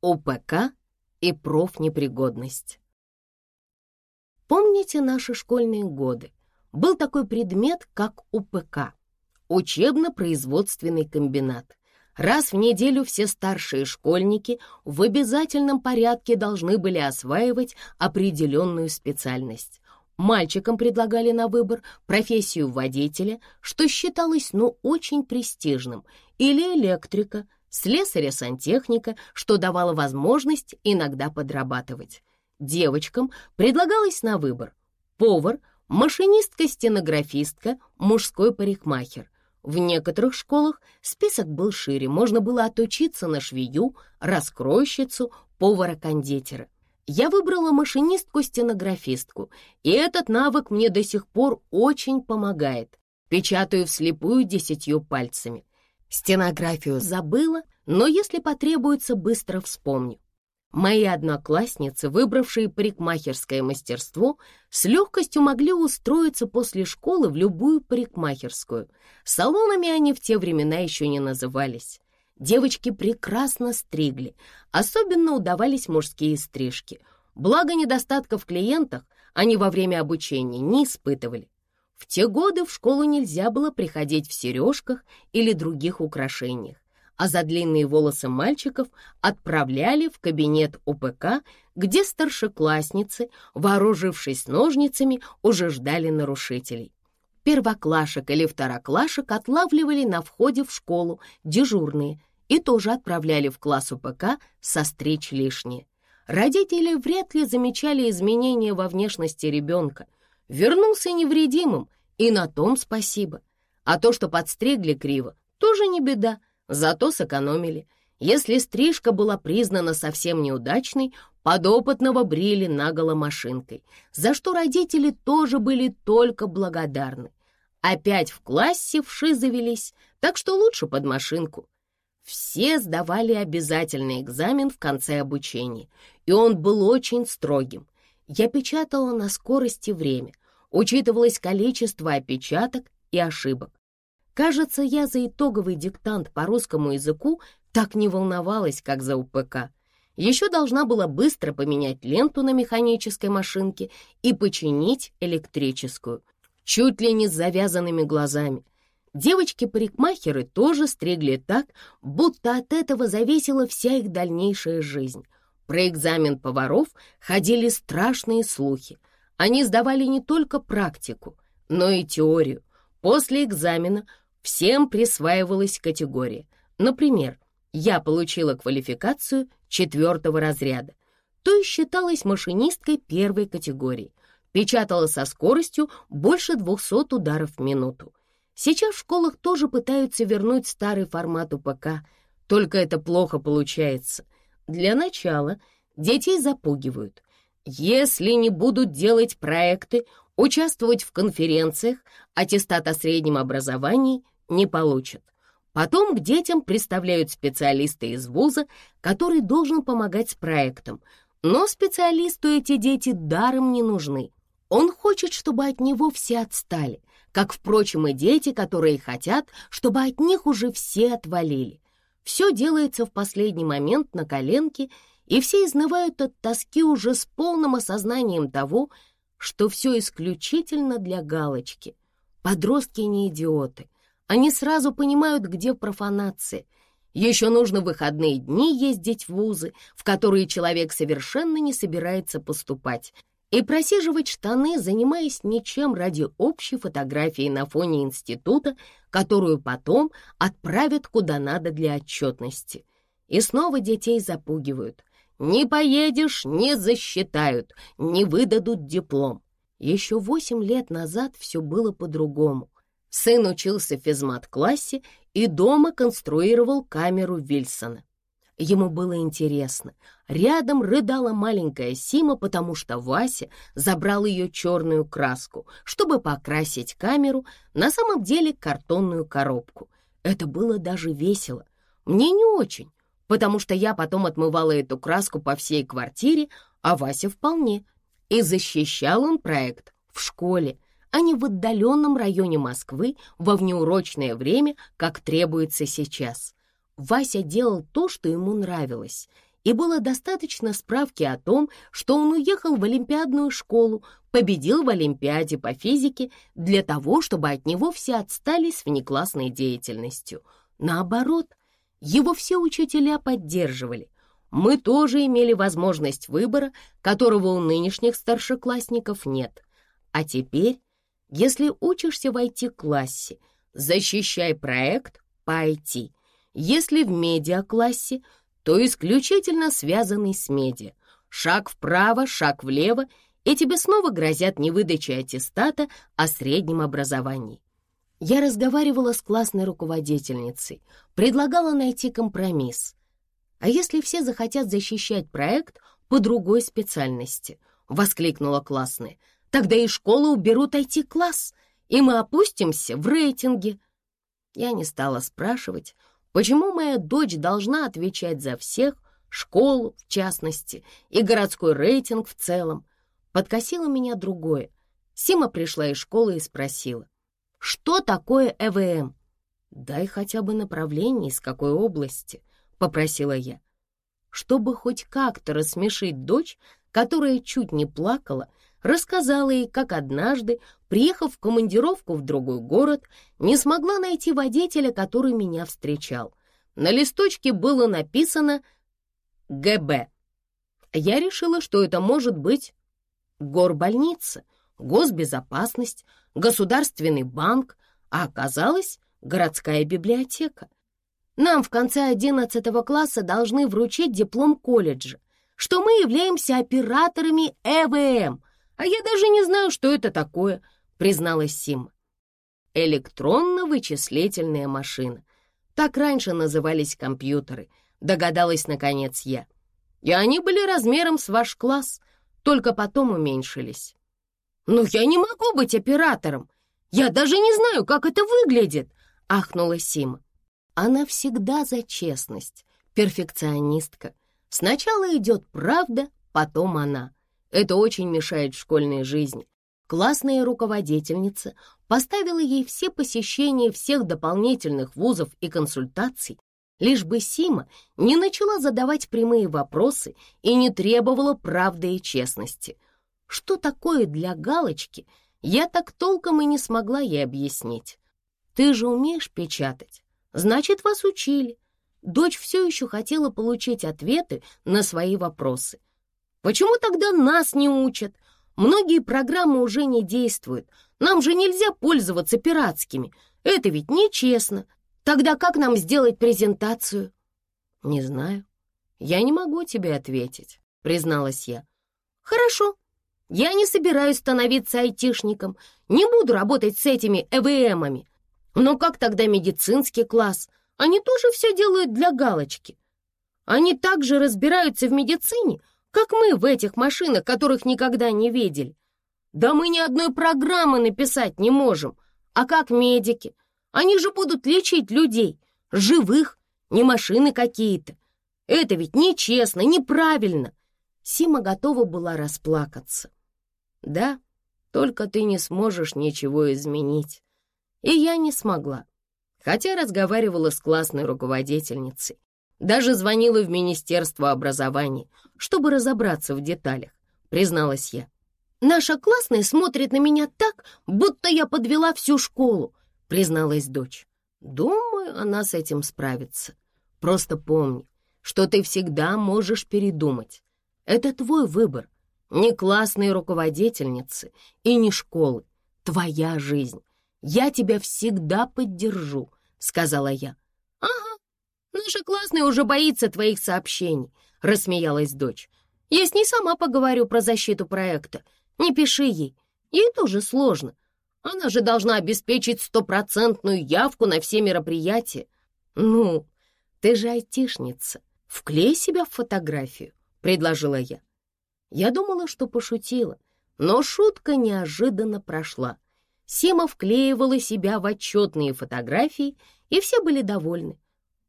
ОПК и профнепригодность. Помните наши школьные годы? Был такой предмет, как УПК – учебно-производственный комбинат. Раз в неделю все старшие школьники в обязательном порядке должны были осваивать определенную специальность. Мальчикам предлагали на выбор профессию водителя, что считалось ну очень престижным, или электрика – слесаря-сантехника, что давало возможность иногда подрабатывать. Девочкам предлагалось на выбор повар, машинистка-стенографистка, мужской парикмахер. В некоторых школах список был шире, можно было отучиться на швею, раскройщицу, повара-кондитера. Я выбрала машинистку-стенографистку, и этот навык мне до сих пор очень помогает. Печатаю вслепую десятью пальцами. Стенографию забыла, но если потребуется, быстро вспомню. Мои одноклассницы, выбравшие парикмахерское мастерство, с легкостью могли устроиться после школы в любую парикмахерскую. Салонами они в те времена еще не назывались. Девочки прекрасно стригли, особенно удавались мужские стрижки. Благо недостатков в клиентах они во время обучения не испытывали. В те годы в школу нельзя было приходить в сережках или других украшениях, а за длинные волосы мальчиков отправляли в кабинет УПК, где старшеклассницы, вооружившись ножницами, уже ждали нарушителей. Первоклашек или второклашек отлавливали на входе в школу дежурные и тоже отправляли в класс УПК состричь лишнее. Родители вряд ли замечали изменения во внешности ребенка — вернулся невредимым, и на том спасибо. А то, что подстригли криво, тоже не беда, зато сэкономили. Если стрижка была признана совсем неудачной, подопытного брили наголо машинкой, за что родители тоже были только благодарны. Опять в классе вши завелись, так что лучше под машинку. Все сдавали обязательный экзамен в конце обучения, и он был очень строгим. Я печатала на скорости время, учитывалось количество опечаток и ошибок. Кажется, я за итоговый диктант по русскому языку так не волновалась, как за УПК. Еще должна была быстро поменять ленту на механической машинке и починить электрическую, чуть ли не с завязанными глазами. Девочки-парикмахеры тоже стригли так, будто от этого зависела вся их дальнейшая жизнь. Про экзамен поваров ходили страшные слухи. Они сдавали не только практику, но и теорию. После экзамена всем присваивалась категория. Например, я получила квалификацию четвертого разряда, то есть считалась машинисткой первой категории. Печатала со скоростью больше 200 ударов в минуту. Сейчас в школах тоже пытаются вернуть старый формат УПК, только это плохо получается. Для начала детей запугивают. Если не будут делать проекты, участвовать в конференциях, аттестат о среднем образовании не получат. Потом к детям представляют специалиста из вуза, который должен помогать с проектом. Но специалисту эти дети даром не нужны. Он хочет, чтобы от него все отстали, как, впрочем, и дети, которые хотят, чтобы от них уже все отвалили. Все делается в последний момент на коленке и все изнывают от тоски уже с полным осознанием того, что все исключительно для галочки. Подростки не идиоты. Они сразу понимают, где профанация. Еще нужно в выходные дни ездить в вузы, в которые человек совершенно не собирается поступать, и просиживать штаны, занимаясь ничем ради общей фотографии на фоне института, которую потом отправят куда надо для отчетности. И снова детей запугивают. Не поедешь — не засчитают, не выдадут диплом. Еще восемь лет назад все было по-другому. Сын учился в физмат-классе и дома конструировал камеру Вильсона. Ему было интересно. Рядом рыдала маленькая Сима, потому что Вася забрал ее черную краску, чтобы покрасить камеру, на самом деле картонную коробку. Это было даже весело. Мне не очень, потому что я потом отмывала эту краску по всей квартире, а Вася вполне. И защищал он проект в школе, а не в отдаленном районе Москвы во внеурочное время, как требуется сейчас. Вася делал то, что ему нравилось, и было достаточно справки о том, что он уехал в Олимпиадную школу, победил в Олимпиаде по физике для того, чтобы от него все отстали с внеклассной деятельностью. Наоборот, его все учителя поддерживали. Мы тоже имели возможность выбора, которого у нынешних старшеклассников нет. А теперь, если учишься в IT-классе, защищай проект по IT. Если в медиа-классе, то исключительно связанный с медиа. Шаг вправо, шаг влево, и тебе снова грозят невыдачей аттестата о среднем образовании. Я разговаривала с классной руководительницей, предлагала найти компромисс. А если все захотят защищать проект по другой специальности? Воскликнула классная. Тогда и школы уберут IT-класс, и мы опустимся в рейтинге. Я не стала спрашивать, почему моя дочь должна отвечать за всех, школу в частности и городской рейтинг в целом. Подкосило меня другое. Сима пришла из школы и спросила, что такое ЭВМ? Дай хотя бы направление, из какой области, попросила я. Чтобы хоть как-то рассмешить дочь, которая чуть не плакала, рассказала ей, как однажды, приехав в командировку в другой город, не смогла найти водителя, который меня встречал. На листочке было написано «ГБ». Я решила, что это может быть горбольница, госбезопасность, государственный банк, а оказалось городская библиотека. Нам в конце 11 класса должны вручить диплом колледжа, что мы являемся операторами ЭВМ, а я даже не знаю, что это такое, призналась Сима. Электронно-вычислительная машина. Так раньше назывались компьютеры, догадалась наконец я. И они были размером с ваш класс, только потом уменьшились. «Ну, я не могу быть оператором! Я даже не знаю, как это выглядит!» — ахнула Сима. Она всегда за честность, перфекционистка. Сначала идет правда, потом она. Это очень мешает школьной жизни. Классная руководительница поставила ей все посещения всех дополнительных вузов и консультаций, лишь бы Сима не начала задавать прямые вопросы и не требовала правды и честности — что такое для галочки, я так толком и не смогла ей объяснить. Ты же умеешь печатать, значит, вас учили. Дочь все еще хотела получить ответы на свои вопросы. Почему тогда нас не учат? Многие программы уже не действуют. Нам же нельзя пользоваться пиратскими. Это ведь нечестно. Тогда как нам сделать презентацию? Не знаю. Я не могу тебе ответить, призналась я. Хорошо, я не собираюсь становиться айтишником, не буду работать с этими ЭВМами. Но как тогда медицинский класс? Они тоже все делают для галочки. Они также разбираются в медицине, как мы в этих машинах, которых никогда не видели. Да мы ни одной программы написать не можем. А как медики? Они же будут лечить людей, живых, не машины какие-то. Это ведь нечестно, неправильно. Сима готова была расплакаться. Да, только ты не сможешь ничего изменить. И я не смогла, хотя разговаривала с классной руководительницей. Даже звонила в Министерство образования, чтобы разобраться в деталях, призналась я. «Наша классная смотрит на меня так, будто я подвела всю школу», призналась дочь. «Думаю, она с этим справится. Просто помни, что ты всегда можешь передумать. Это твой выбор, ни классной руководительницы и ни школы. Твоя жизнь. Я тебя всегда поддержу», — сказала я. «Ага, наша классная уже боится твоих сообщений», — рассмеялась дочь. «Я с ней сама поговорю про защиту проекта. Не пиши ей. Ей тоже сложно. Она же должна обеспечить стопроцентную явку на все мероприятия. Ну, ты же айтишница. Вклей себя в фотографию», — предложила я. Я думала, что пошутила, но шутка неожиданно прошла. Сима вклеивала себя в отчетные фотографии, и все были довольны.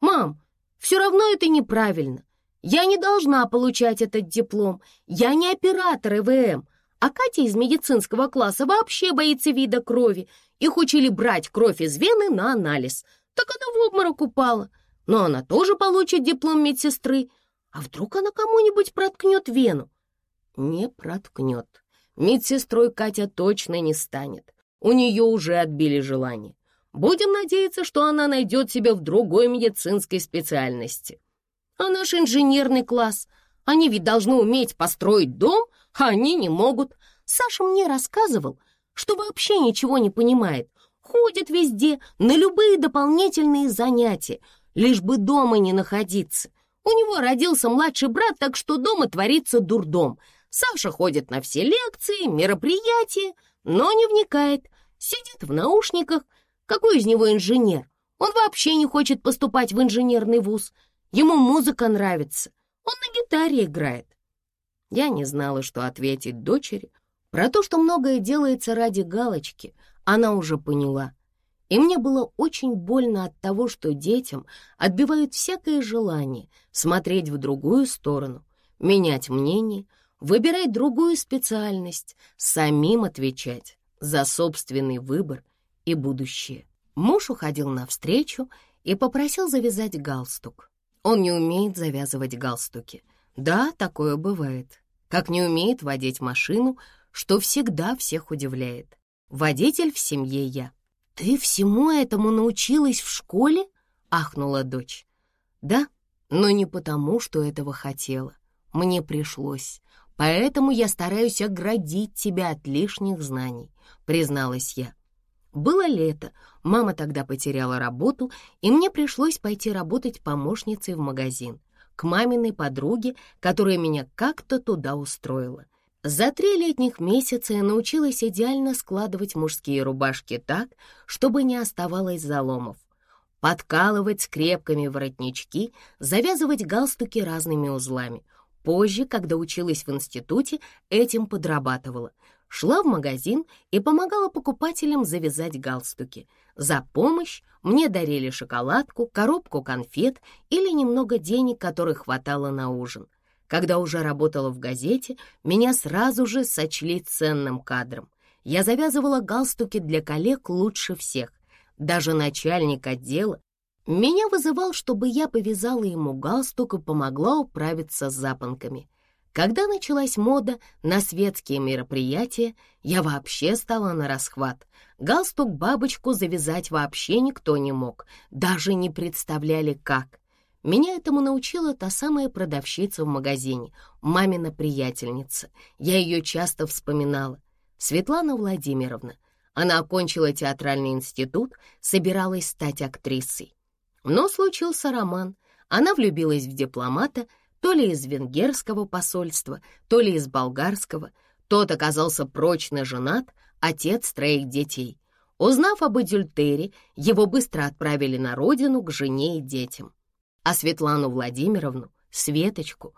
«Мам, все равно это неправильно. Я не должна получать этот диплом. Я не оператор ЭВМ. А Катя из медицинского класса вообще боится вида крови. Их учили брать кровь из вены на анализ. Так она в обморок упала. Но она тоже получит диплом медсестры. А вдруг она кому-нибудь проткнет вену? Не проткнет. Медсестрой Катя точно не станет. У нее уже отбили желание. Будем надеяться, что она найдет себя в другой медицинской специальности. А наш инженерный класс, они ведь должны уметь построить дом, а они не могут. Саша мне рассказывал, что вообще ничего не понимает. Ходит везде на любые дополнительные занятия, лишь бы дома не находиться. У него родился младший брат, так что дома творится дурдом. Саша ходит на все лекции, мероприятия, но не вникает, сидит в наушниках. Какой из него инженер? Он вообще не хочет поступать в инженерный вуз. Ему музыка нравится. Он на гитаре играет. Я не знала, что ответить дочери. Про то, что многое делается ради галочки, она уже поняла. И мне было очень больно от того, что детям отбивают всякое желание смотреть в другую сторону, менять мнение, выбирать другую специальность, самим отвечать за собственный выбор и будущее. Муж уходил навстречу и попросил завязать галстук. Он не умеет завязывать галстуки. Да, такое бывает. Как не умеет водить машину, что всегда всех удивляет. Водитель в семье я. «Ты всему этому научилась в школе?» — ахнула дочь. «Да, но не потому, что этого хотела. Мне пришлось. Поэтому я стараюсь оградить тебя от лишних знаний», — призналась я. Было лето, мама тогда потеряла работу, и мне пришлось пойти работать помощницей в магазин, к маминой подруге, которая меня как-то туда устроила. За три летних месяца я научилась идеально складывать мужские рубашки так, чтобы не оставалось заломов, подкалывать скрепками воротнички, завязывать галстуки разными узлами — Позже, когда училась в институте, этим подрабатывала. Шла в магазин и помогала покупателям завязать галстуки. За помощь мне дарили шоколадку, коробку конфет или немного денег, которых хватало на ужин. Когда уже работала в газете, меня сразу же сочли ценным кадром. Я завязывала галстуки для коллег лучше всех. Даже начальник отдела меня вызывал, чтобы я повязала ему галстук и помогла управиться с запонками. Когда началась мода на светские мероприятия, я вообще стала на расхват. Галстук-бабочку завязать вообще никто не мог, даже не представляли как. Меня этому научила та самая продавщица в магазине, мамина приятельница. Я ее часто вспоминала. Светлана Владимировна. Она окончила театральный институт, собиралась стать актрисой. Но случился роман. Она влюбилась в дипломата, то ли из венгерского посольства, то ли из болгарского. Тот оказался прочно женат, отец троих детей. Узнав об Эдюльтере, его быстро отправили на родину к жене и детям. А Светлану Владимировну, Светочку,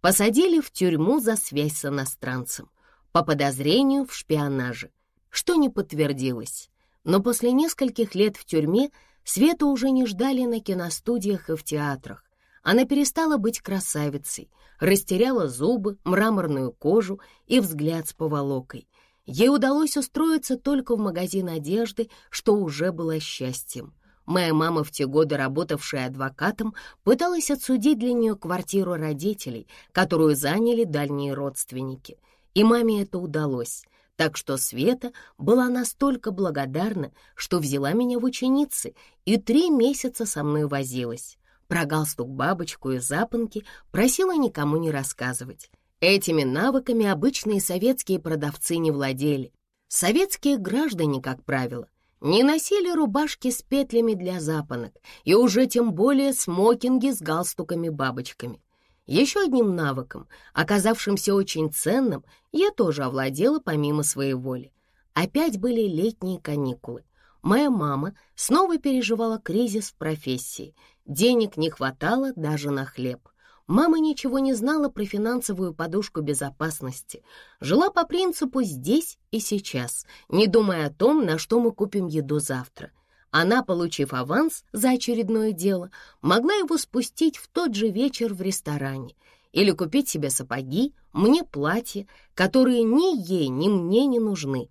посадили в тюрьму за связь с иностранцем по подозрению в шпионаже, что не подтвердилось. Но после нескольких лет в тюрьме Свету уже не ждали на киностудиях и в театрах. Она перестала быть красавицей, растеряла зубы, мраморную кожу и взгляд с поволокой. Ей удалось устроиться только в магазин одежды, что уже было счастьем. Моя мама, в те годы работавшая адвокатом, пыталась отсудить для нее квартиру родителей, которую заняли дальние родственники. И маме это удалось так что Света была настолько благодарна, что взяла меня в ученицы и три месяца со мной возилась. Про галстук бабочку и запонки просила никому не рассказывать. Этими навыками обычные советские продавцы не владели. Советские граждане, как правило, не носили рубашки с петлями для запонок и уже тем более смокинги с галстуками-бабочками. Еще одним навыком, оказавшимся очень ценным, я тоже овладела помимо своей воли. Опять были летние каникулы. Моя мама снова переживала кризис в профессии. Денег не хватало даже на хлеб. Мама ничего не знала про финансовую подушку безопасности. Жила по принципу «здесь и сейчас», не думая о том, на что мы купим еду завтра — она, получив аванс за очередное дело, могла его спустить в тот же вечер в ресторане или купить себе сапоги, мне платье, которые ни ей, ни мне не нужны.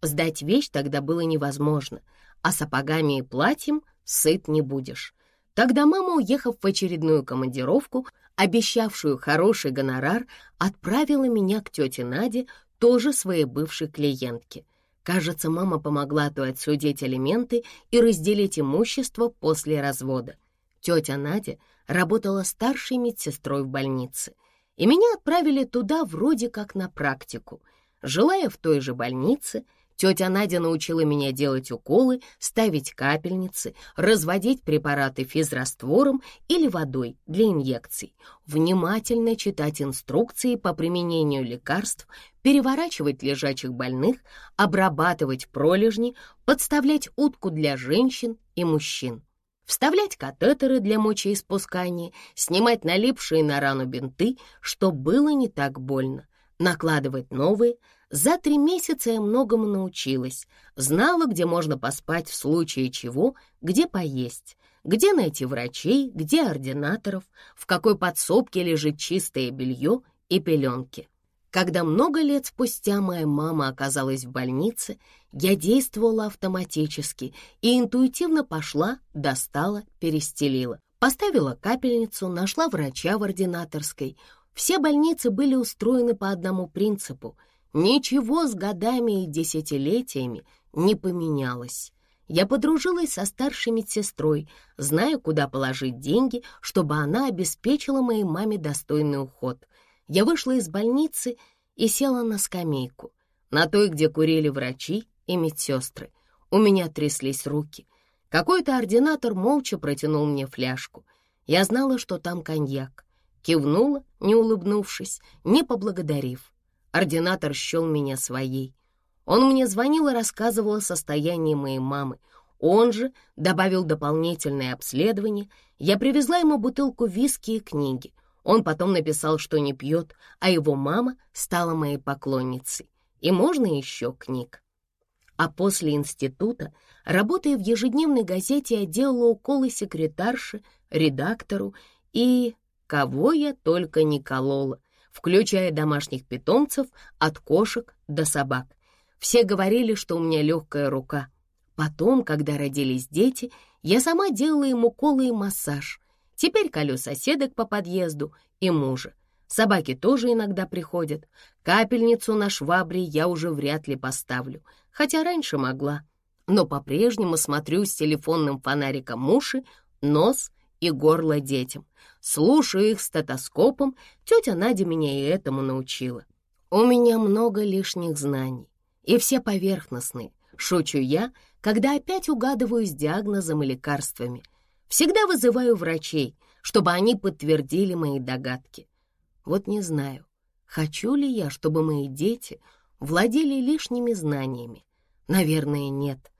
Сдать вещь тогда было невозможно, а сапогами и платьем сыт не будешь. Тогда мама, уехав в очередную командировку, обещавшую хороший гонорар, отправила меня к тете Наде, тоже своей бывшей клиентке. Кажется, мама помогла той отсудить алименты и разделить имущество после развода. Тетя Надя работала старшей медсестрой в больнице, и меня отправили туда вроде как на практику. Желая в той же больнице, Тетя Надя научила меня делать уколы, ставить капельницы, разводить препараты физраствором или водой для инъекций, внимательно читать инструкции по применению лекарств, переворачивать лежачих больных, обрабатывать пролежни, подставлять утку для женщин и мужчин, вставлять катетеры для мочеиспускания, снимать налипшие на рану бинты, что было не так больно, накладывать новые — за три месяца я многому научилась. Знала, где можно поспать в случае чего, где поесть, где найти врачей, где ординаторов, в какой подсобке лежит чистое белье и пеленки. Когда много лет спустя моя мама оказалась в больнице, я действовала автоматически и интуитивно пошла, достала, перестелила. Поставила капельницу, нашла врача в ординаторской. Все больницы были устроены по одному принципу — Ничего с годами и десятилетиями не поменялось. Я подружилась со старшей медсестрой, зная, куда положить деньги, чтобы она обеспечила моей маме достойный уход. Я вышла из больницы и села на скамейку, на той, где курили врачи и медсестры. У меня тряслись руки. Какой-то ординатор молча протянул мне фляжку. Я знала, что там коньяк. Кивнула, не улыбнувшись, не поблагодарив. Ординатор счел меня своей. Он мне звонил и рассказывал о состоянии моей мамы. Он же добавил дополнительное обследование. Я привезла ему бутылку виски и книги. Он потом написал, что не пьет, а его мама стала моей поклонницей. И можно еще книг. А после института, работая в ежедневной газете, я делала уколы секретарше, редактору и кого я только не колола включая домашних питомцев от кошек до собак. Все говорили, что у меня легкая рука. Потом, когда родились дети, я сама делала им уколы и массаж. Теперь колю соседок по подъезду и мужа. Собаки тоже иногда приходят. Капельницу на швабре я уже вряд ли поставлю, хотя раньше могла. Но по-прежнему смотрю с телефонным фонариком уши, нос и горло детям. Слушаю их стетоскопом, тетя Надя меня и этому научила. У меня много лишних знаний, и все поверхностные. Шучу я, когда опять угадываю с диагнозом и лекарствами. Всегда вызываю врачей, чтобы они подтвердили мои догадки. Вот не знаю, хочу ли я, чтобы мои дети владели лишними знаниями. Наверное, нет.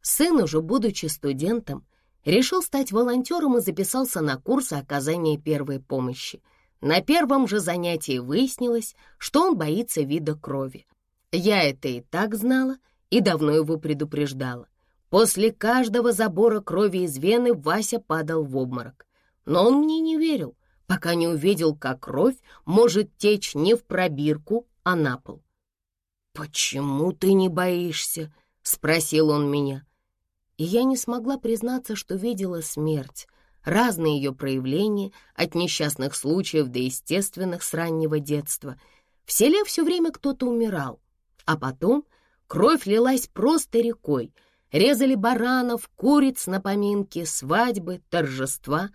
Сын, уже будучи студентом, решил стать волонтером и записался на курсы оказания первой помощи. На первом же занятии выяснилось, что он боится вида крови. Я это и так знала и давно его предупреждала. После каждого забора крови из вены Вася падал в обморок. Но он мне не верил, пока не увидел, как кровь может течь не в пробирку, а на пол. «Почему ты не боишься?» — спросил он меня и я не смогла признаться, что видела смерть, разные ее проявления, от несчастных случаев до естественных с раннего детства. В селе все время кто-то умирал, а потом кровь лилась просто рекой, резали баранов, куриц на поминки, свадьбы, торжества,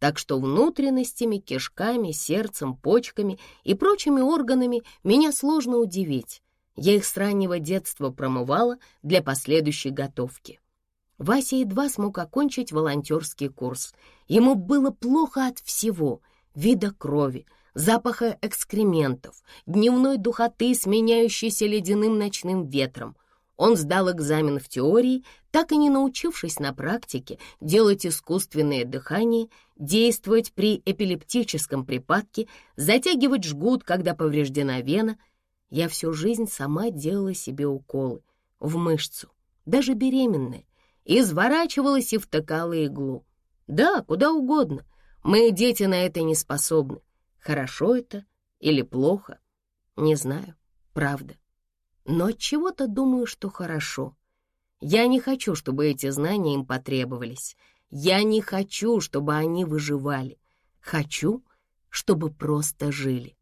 так что внутренностями, кишками, сердцем, почками и прочими органами меня сложно удивить. Я их с раннего детства промывала для последующей готовки. Вася едва смог окончить волонтерский курс. Ему было плохо от всего — вида крови, запаха экскрементов, дневной духоты, сменяющейся ледяным ночным ветром. Он сдал экзамен в теории, так и не научившись на практике делать искусственное дыхание, действовать при эпилептическом припадке, затягивать жгут, когда повреждена вена. Я всю жизнь сама делала себе уколы в мышцу, даже беременная, изворачивалась и втыкала иглу. Да, куда угодно. Мы, дети, на это не способны. Хорошо это или плохо? Не знаю, правда. Но от чего-то думаю, что хорошо. Я не хочу, чтобы эти знания им потребовались. Я не хочу, чтобы они выживали. Хочу, чтобы просто жили.